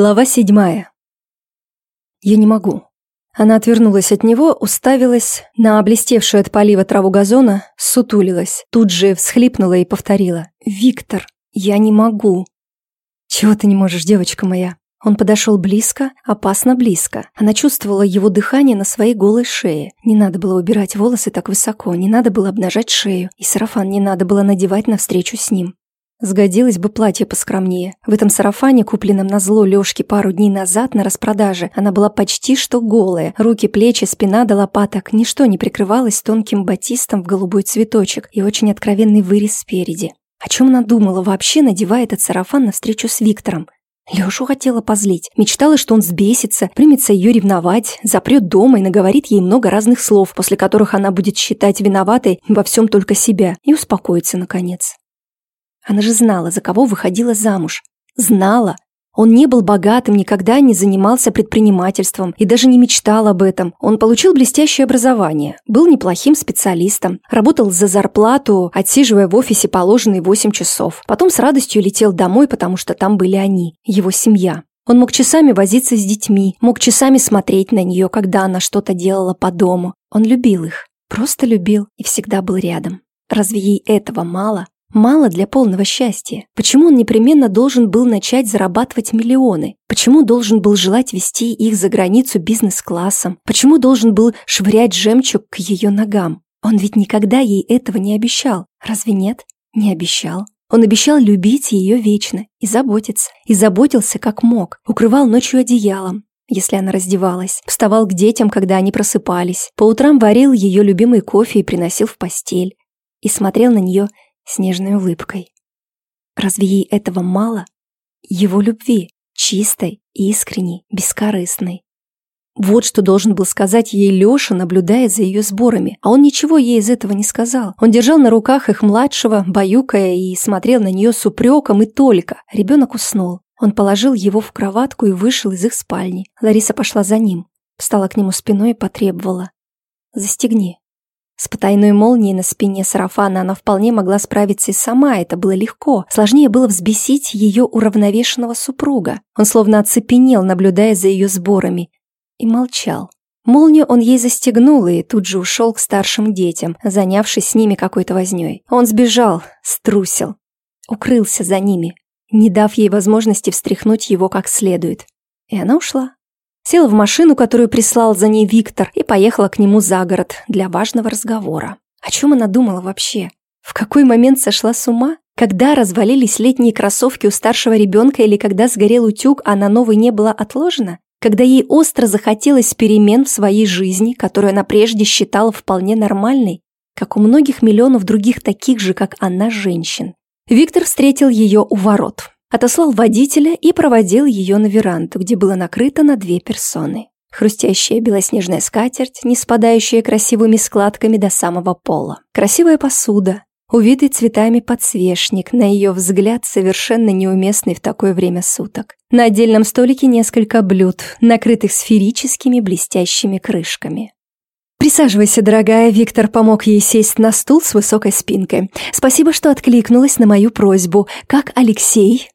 Глава седьмая. Я не могу. Она отвернулась от него, уставилась на облестевшую от полива траву газона, сутулилась, тут же всхлипнула и повторила. «Виктор, я не могу». «Чего ты не можешь, девочка моя?» Он подошел близко, опасно близко. Она чувствовала его дыхание на своей голой шее. Не надо было убирать волосы так высоко, не надо было обнажать шею, и сарафан не надо было надевать навстречу с ним. Сгодилось бы платье поскромнее. В этом сарафане, купленном на зло Лёшке пару дней назад на распродаже, она была почти что голая. Руки, плечи, спина до лопаток. Ничто не прикрывалось тонким батистом в голубой цветочек и очень откровенный вырез спереди. О чем она думала вообще, надевая этот сарафан на встречу с Виктором? Лёшу хотела позлить. Мечтала, что он сбесится, примется её ревновать, запрет дома и наговорит ей много разных слов, после которых она будет считать виноватой во всем только себя, и успокоится наконец. Она же знала, за кого выходила замуж. Знала. Он не был богатым, никогда не занимался предпринимательством и даже не мечтал об этом. Он получил блестящее образование, был неплохим специалистом, работал за зарплату, отсиживая в офисе положенные 8 часов. Потом с радостью летел домой, потому что там были они, его семья. Он мог часами возиться с детьми, мог часами смотреть на нее, когда она что-то делала по дому. Он любил их, просто любил и всегда был рядом. Разве ей этого мало? Мало для полного счастья. Почему он непременно должен был начать зарабатывать миллионы? Почему должен был желать вести их за границу бизнес-классом? Почему должен был швырять жемчуг к ее ногам? Он ведь никогда ей этого не обещал. Разве нет? Не обещал. Он обещал любить ее вечно и заботиться. И заботился как мог. Укрывал ночью одеялом, если она раздевалась. Вставал к детям, когда они просыпались. По утрам варил ее любимый кофе и приносил в постель. И смотрел на нее с нежной улыбкой. Разве ей этого мало? Его любви, чистой, искренней, бескорыстной. Вот что должен был сказать ей Лёша, наблюдая за ее сборами. А он ничего ей из этого не сказал. Он держал на руках их младшего, баюкая, и смотрел на нее с упреком и только. Ребенок уснул. Он положил его в кроватку и вышел из их спальни. Лариса пошла за ним. Встала к нему спиной и потребовала. «Застегни». С потайной молнией на спине сарафана она вполне могла справиться и сама, это было легко. Сложнее было взбесить ее уравновешенного супруга. Он словно оцепенел, наблюдая за ее сборами. И молчал. Молнию он ей застегнул и тут же ушел к старшим детям, занявшись с ними какой-то вознёй. Он сбежал, струсил, укрылся за ними, не дав ей возможности встряхнуть его как следует. И она ушла. Села в машину, которую прислал за ней Виктор, и поехала к нему за город для важного разговора. О чем она думала вообще? В какой момент сошла с ума? Когда развалились летние кроссовки у старшего ребенка или когда сгорел утюг, а на новый не было отложено? Когда ей остро захотелось перемен в своей жизни, которую она прежде считала вполне нормальной, как у многих миллионов других таких же, как она, женщин. Виктор встретил ее у ворот отослал водителя и проводил ее на веранду, где было накрыто на две персоны. Хрустящая белоснежная скатерть, не спадающая красивыми складками до самого пола. Красивая посуда, увитый цветами подсвечник, на ее взгляд совершенно неуместный в такое время суток. На отдельном столике несколько блюд, накрытых сферическими блестящими крышками. «Присаживайся, дорогая», Виктор помог ей сесть на стул с высокой спинкой. «Спасибо, что откликнулась на мою просьбу. Как Алексей?»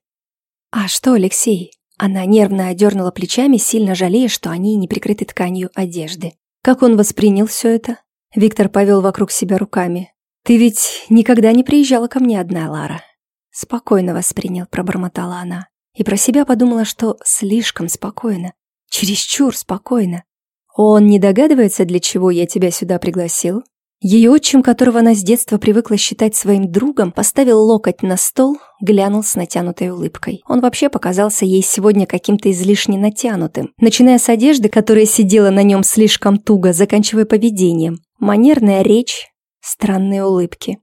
«А что, Алексей?» Она нервно одернула плечами, сильно жалея, что они не прикрыты тканью одежды. Как он воспринял все это? Виктор повел вокруг себя руками. «Ты ведь никогда не приезжала ко мне одна, Лара?» «Спокойно воспринял», — пробормотала она. И про себя подумала, что слишком спокойно. Чересчур спокойно. «Он не догадывается, для чего я тебя сюда пригласил?» Ее отчим, которого она с детства привыкла считать своим другом, поставил локоть на стол, глянул с натянутой улыбкой. Он вообще показался ей сегодня каким-то излишне натянутым, начиная с одежды, которая сидела на нем слишком туго, заканчивая поведением. Манерная речь, странные улыбки.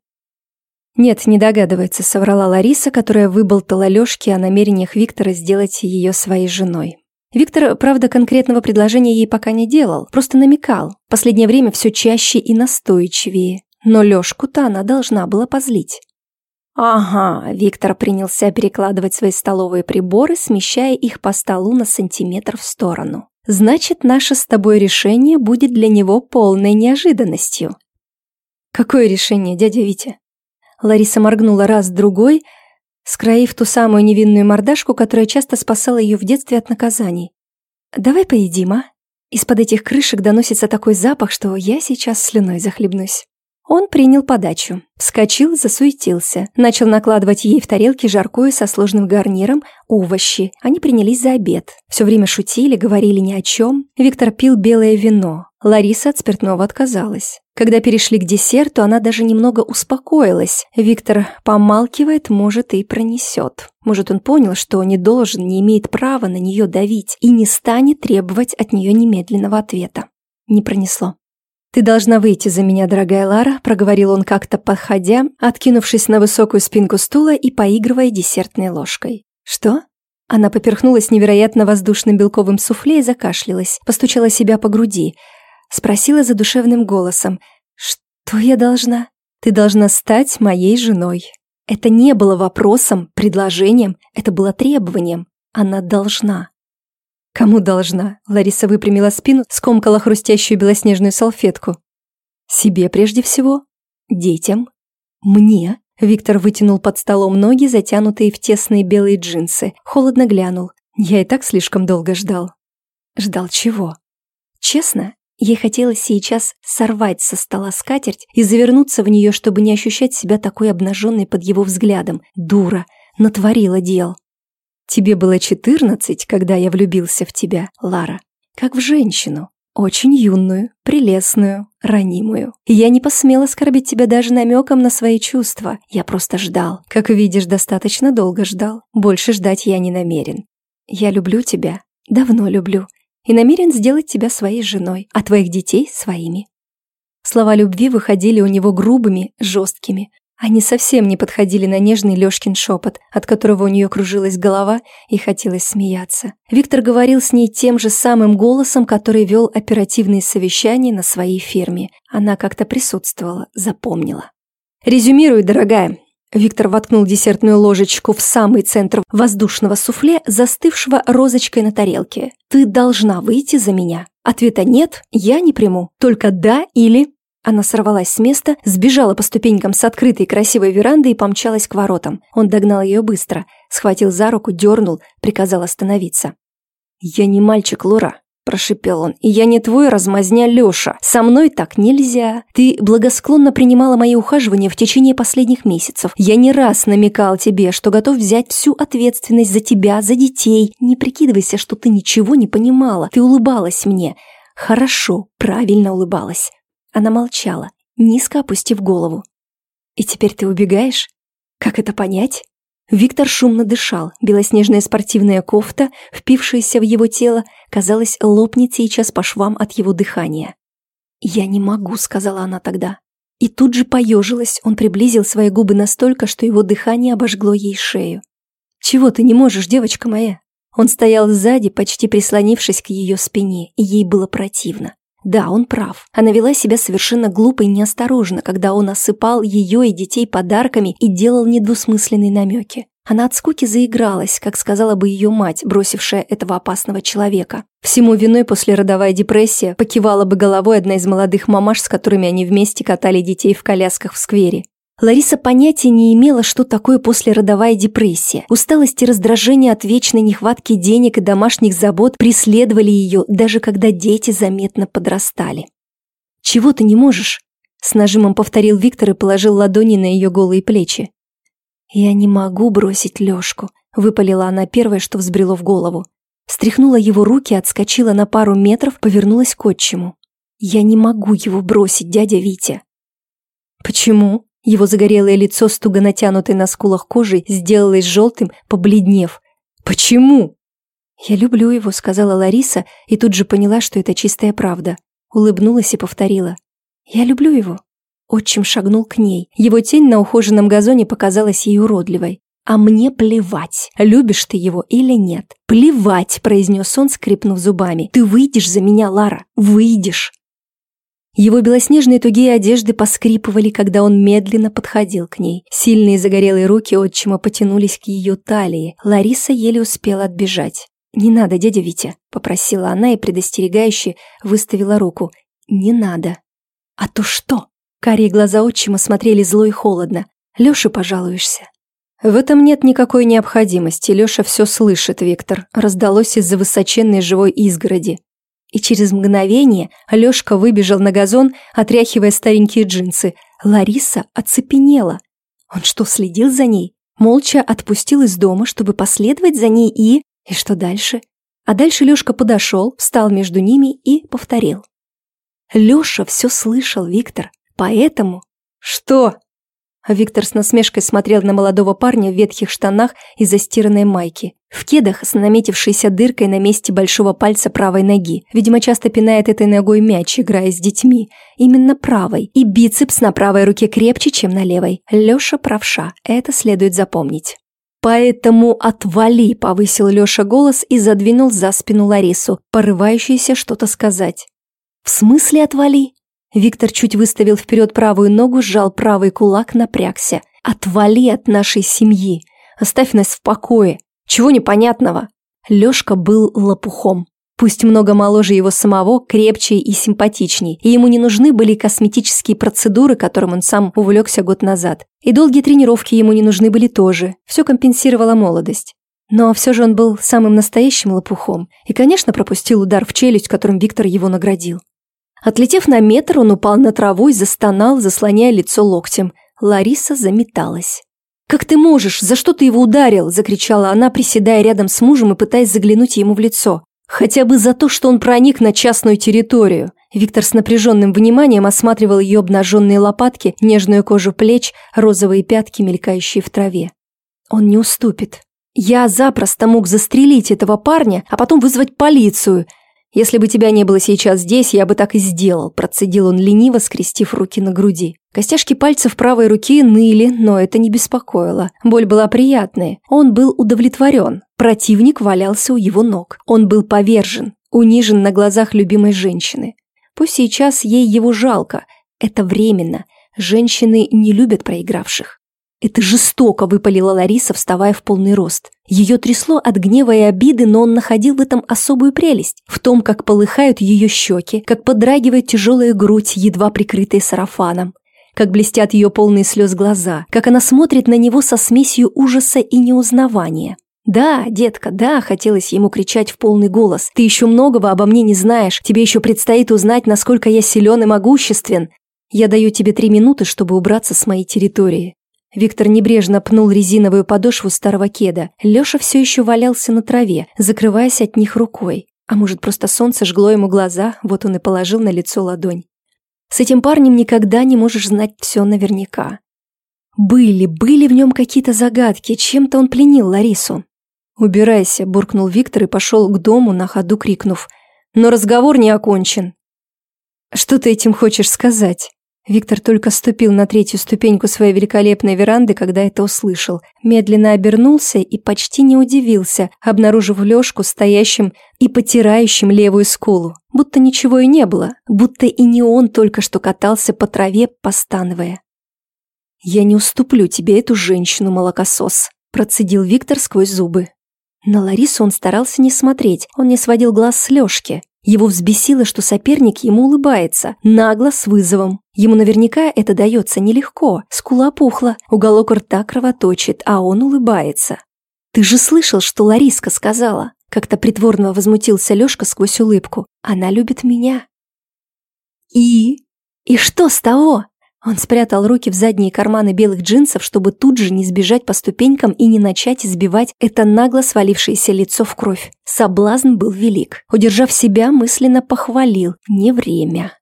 «Нет, не догадывается», — соврала Лариса, которая выболтала Лёшке о намерениях Виктора сделать ее своей женой. Виктор, правда, конкретного предложения ей пока не делал, просто намекал. Последнее время все чаще и настойчивее. Но Лёшку-то она должна была позлить. «Ага», — Виктор принялся перекладывать свои столовые приборы, смещая их по столу на сантиметр в сторону. «Значит, наше с тобой решение будет для него полной неожиданностью». «Какое решение, дядя Витя?» Лариса моргнула раз-другой, скроив ту самую невинную мордашку, которая часто спасала ее в детстве от наказаний. «Давай поедим, а? Из-под этих крышек доносится такой запах, что я сейчас слюной захлебнусь». Он принял подачу, вскочил, засуетился, начал накладывать ей в тарелки жаркое со сложным гарниром, овощи. Они принялись за обед. Все время шутили, говорили ни о чем. Виктор пил белое вино. Лариса от спиртного отказалась. Когда перешли к десерту, она даже немного успокоилась. Виктор помалкивает, может, и пронесет. Может, он понял, что не должен, не имеет права на нее давить и не станет требовать от нее немедленного ответа. Не пронесло. «Ты должна выйти за меня, дорогая Лара», – проговорил он как-то подходя, откинувшись на высокую спинку стула и поигрывая десертной ложкой. «Что?» Она поперхнулась невероятно воздушным белковым суфле и закашлялась, постучала себя по груди. Спросила задушевным голосом. «Что я должна?» «Ты должна стать моей женой». Это не было вопросом, предложением, это было требованием. Она должна. «Кому должна?» Лариса выпрямила спину, скомкала хрустящую белоснежную салфетку. «Себе прежде всего? Детям? Мне?» Виктор вытянул под столом ноги, затянутые в тесные белые джинсы. Холодно глянул. Я и так слишком долго ждал. Ждал чего? Честно, ей хотелось сейчас сорвать со стола скатерть и завернуться в нее, чтобы не ощущать себя такой обнаженной под его взглядом. Дура, натворила дел. Тебе было четырнадцать, когда я влюбился в тебя, Лара. Как в женщину. Очень юную, прелестную, ранимую. Я не посмела оскорбить тебя даже намеком на свои чувства. Я просто ждал. Как видишь, достаточно долго ждал. Больше ждать я не намерен. Я люблю тебя. Давно люблю. И намерен сделать тебя своей женой, а твоих детей своими. Слова любви выходили у него грубыми, жесткими, они совсем не подходили на нежный Лёшкин шепот, от которого у нее кружилась голова и хотелось смеяться. Виктор говорил с ней тем же самым голосом, который вел оперативные совещания на своей ферме. Она как-то присутствовала, запомнила. «Резюмируй, дорогая», Виктор воткнул десертную ложечку в самый центр воздушного суфле, застывшего розочкой на тарелке. «Ты должна выйти за меня. Ответа нет, я не приму. Только да или...» Она сорвалась с места, сбежала по ступенькам с открытой красивой веранды и помчалась к воротам. Он догнал ее быстро, схватил за руку, дернул, приказал остановиться. «Я не мальчик, Лора», – прошипел он, – «и я не твой размазня Леша. Со мной так нельзя. Ты благосклонно принимала мои ухаживания в течение последних месяцев. Я не раз намекал тебе, что готов взять всю ответственность за тебя, за детей. Не прикидывайся, что ты ничего не понимала. Ты улыбалась мне. Хорошо, правильно улыбалась. Она молчала, низко опустив голову. «И теперь ты убегаешь? Как это понять?» Виктор шумно дышал. Белоснежная спортивная кофта, впившаяся в его тело, казалось, лопнет сейчас по швам от его дыхания. «Я не могу», — сказала она тогда. И тут же поежилась, он приблизил свои губы настолько, что его дыхание обожгло ей шею. «Чего ты не можешь, девочка моя?» Он стоял сзади, почти прислонившись к ее спине, и ей было противно. Да, он прав. Она вела себя совершенно глупо и неосторожно, когда он осыпал ее и детей подарками и делал недвусмысленные намеки. Она от скуки заигралась, как сказала бы ее мать, бросившая этого опасного человека. Всему виной послеродовая депрессия покивала бы головой одна из молодых мамаш, с которыми они вместе катали детей в колясках в сквере. Лариса понятия не имела, что такое послеродовая депрессия. Усталость и раздражение от вечной нехватки денег и домашних забот преследовали ее, даже когда дети заметно подрастали. «Чего ты не можешь?» С нажимом повторил Виктор и положил ладони на ее голые плечи. «Я не могу бросить Лешку», — выпалила она первое, что взбрело в голову. Стряхнула его руки, отскочила на пару метров, повернулась к отчиму. «Я не могу его бросить, дядя Витя». «Почему?» Его загорелое лицо с туго натянутой на скулах кожей сделалось желтым, побледнев. «Почему?» «Я люблю его», — сказала Лариса, и тут же поняла, что это чистая правда. Улыбнулась и повторила. «Я люблю его». Отчим шагнул к ней. Его тень на ухоженном газоне показалась ей уродливой. «А мне плевать, любишь ты его или нет. Плевать», — произнес он, скрипнув зубами. «Ты выйдешь за меня, Лара, выйдешь». Его белоснежные тугие одежды поскрипывали, когда он медленно подходил к ней. Сильные загорелые руки отчима потянулись к ее талии. Лариса еле успела отбежать. «Не надо, дядя Витя», — попросила она и предостерегающе выставила руку. «Не надо». «А то что?» Карие глаза отчима смотрели зло и холодно. «Лёше пожалуешься». В этом нет никакой необходимости, Лёша все слышит, Виктор, раздалось из-за высоченной живой изгороди. И через мгновение Лёшка выбежал на газон, отряхивая старенькие джинсы. Лариса оцепенела. Он что, следил за ней? Молча отпустил из дома, чтобы последовать за ней и... И что дальше? А дальше Лёшка подошел, встал между ними и повторил. Лёша все слышал, Виктор, поэтому... Что? Виктор с насмешкой смотрел на молодого парня в ветхих штанах и застиранной майке. В кедах с наметившейся дыркой на месте большого пальца правой ноги. Видимо, часто пинает этой ногой мяч, играя с детьми. Именно правой. И бицепс на правой руке крепче, чем на левой. Лёша правша. Это следует запомнить. «Поэтому отвали!» – повысил Лёша голос и задвинул за спину Ларису, порывающуюся что-то сказать. «В смысле отвали?» Виктор чуть выставил вперед правую ногу, сжал правый кулак, напрягся. «Отвали от нашей семьи! Оставь нас в покое! Чего непонятного?» Лёшка был лопухом. Пусть много моложе его самого, крепче и симпатичней, и ему не нужны были косметические процедуры, которым он сам увлекся год назад. И долгие тренировки ему не нужны были тоже, все компенсировала молодость. Но все же он был самым настоящим лопухом и, конечно, пропустил удар в челюсть, которым Виктор его наградил. Отлетев на метр, он упал на траву и застонал, заслоняя лицо локтем. Лариса заметалась. «Как ты можешь? За что ты его ударил?» – закричала она, приседая рядом с мужем и пытаясь заглянуть ему в лицо. «Хотя бы за то, что он проник на частную территорию». Виктор с напряженным вниманием осматривал ее обнаженные лопатки, нежную кожу плеч, розовые пятки, мелькающие в траве. «Он не уступит. Я запросто мог застрелить этого парня, а потом вызвать полицию. «Если бы тебя не было сейчас здесь, я бы так и сделал», процедил он лениво, скрестив руки на груди. Костяшки пальцев правой руки ныли, но это не беспокоило. Боль была приятная. Он был удовлетворен. Противник валялся у его ног. Он был повержен, унижен на глазах любимой женщины. Пусть сейчас ей его жалко. Это временно. Женщины не любят проигравших. «Это жестоко!» – выпалила Лариса, вставая в полный рост. Ее трясло от гнева и обиды, но он находил в этом особую прелесть. В том, как полыхают ее щеки, как подрагивает тяжелая грудь, едва прикрытая сарафаном. Как блестят ее полные слез глаза, как она смотрит на него со смесью ужаса и неузнавания. «Да, детка, да», – хотелось ему кричать в полный голос. «Ты еще многого обо мне не знаешь. Тебе еще предстоит узнать, насколько я силен и могуществен. Я даю тебе три минуты, чтобы убраться с моей территории. Виктор небрежно пнул резиновую подошву старого кеда. Лёша все еще валялся на траве, закрываясь от них рукой. А может, просто солнце жгло ему глаза, вот он и положил на лицо ладонь. С этим парнем никогда не можешь знать все наверняка. Были, были в нем какие-то загадки, чем-то он пленил Ларису. «Убирайся», – буркнул Виктор и пошел к дому, на ходу крикнув. «Но разговор не окончен». «Что ты этим хочешь сказать?» Виктор только ступил на третью ступеньку своей великолепной веранды, когда это услышал. Медленно обернулся и почти не удивился, обнаружив Лёшку стоящим и потирающим левую скулу. Будто ничего и не было, будто и не он только что катался по траве, постановая. «Я не уступлю тебе эту женщину, молокосос», – процедил Виктор сквозь зубы. На Ларису он старался не смотреть, он не сводил глаз с Лёшки. Его взбесило, что соперник ему улыбается, нагло, с вызовом. Ему наверняка это дается нелегко. Скула пухла, уголок рта кровоточит, а он улыбается. «Ты же слышал, что Лариска сказала?» Как-то притворно возмутился Лёшка сквозь улыбку. «Она любит меня». «И? И что с того?» Он спрятал руки в задние карманы белых джинсов, чтобы тут же не сбежать по ступенькам и не начать избивать это нагло свалившееся лицо в кровь. Соблазн был велик. Удержав себя, мысленно похвалил. Не время.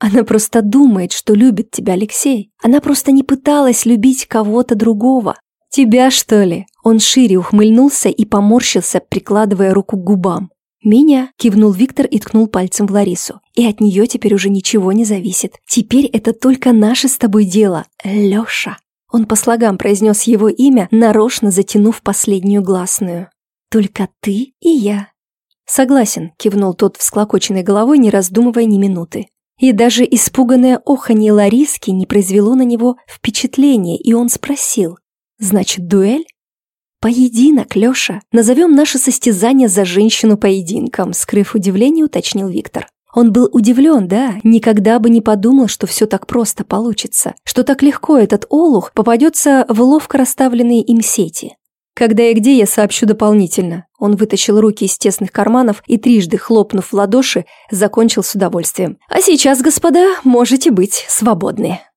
Она просто думает, что любит тебя, Алексей. Она просто не пыталась любить кого-то другого. Тебя, что ли? Он шире ухмыльнулся и поморщился, прикладывая руку к губам. «Меня», – кивнул Виктор и ткнул пальцем в Ларису. «И от нее теперь уже ничего не зависит. Теперь это только наше с тобой дело, Леша». Он по слогам произнес его имя, нарочно затянув последнюю гласную. «Только ты и я». «Согласен», – кивнул тот всклокоченной головой, не раздумывая ни минуты. И даже испуганное оханье Лариски не произвело на него впечатления, и он спросил, «Значит, дуэль?» «Поединок, Лёша. Назовем наше состязание за женщину поединком», скрыв удивление, уточнил Виктор. Он был удивлен, да, никогда бы не подумал, что все так просто получится, что так легко этот олух попадется в ловко расставленные им сети. Когда и где я сообщу дополнительно. Он вытащил руки из тесных карманов и трижды, хлопнув в ладоши, закончил с удовольствием. А сейчас, господа, можете быть свободны.